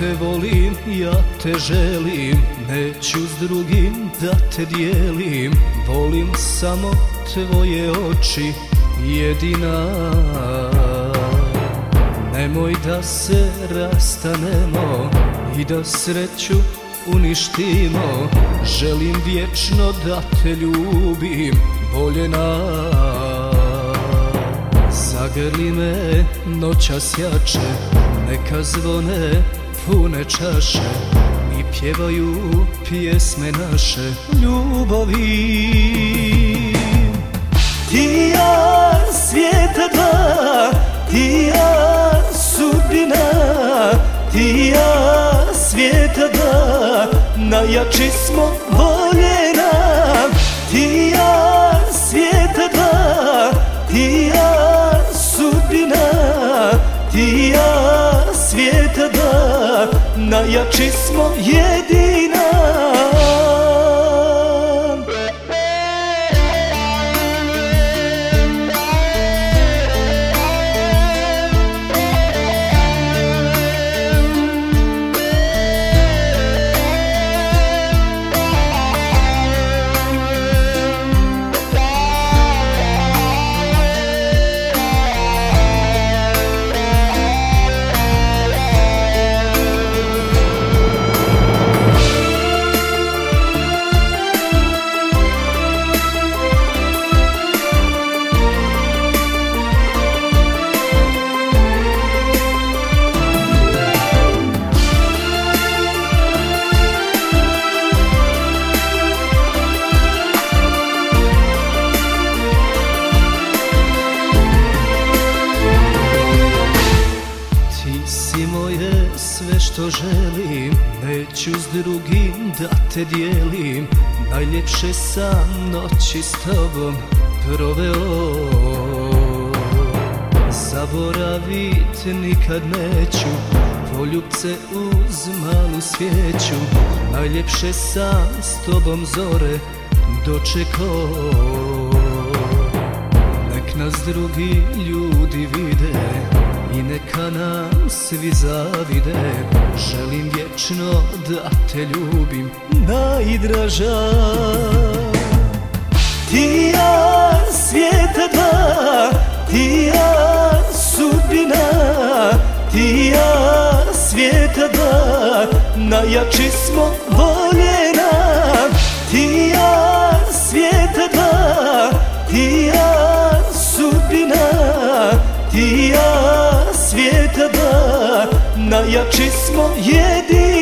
te volim, ja te želim. Neću s drugim da te dijelim. Volim samo tvoje oči jedina. Nemoj da se rastanemo i da sreću uništimo. Želim vječno da te ljubim voljena Zagrli me noćas jače Neka zvone pune čaše I pjevaju pjesme naše ljubavi. Ti ja svijeta dva Ti ja sudbina. Ti ja svijeta dva Najjači smo voljena. Ti ja svijeta dva Ti ja sudbina. Ti ja svijeta dva Najjači smo jedina Neću s drugim da te dijelim Najljepše sam noći s tobom proveo. Zaboravit nikad neću Poljubce uz malu svijeću Najljepše sam s tobom zore dočekao. Nek nas drugi ljudi vide i neka nam svi zavide Želim vječno da te ljubim najdraža. Ti ja svijeta dva, ti ja sudbina. Ti ja svijeta dva, najjači smo voljena. Ti ja svijeta dva, ti ja sudbina. Ti ja svijeta dva, najjači smo jedina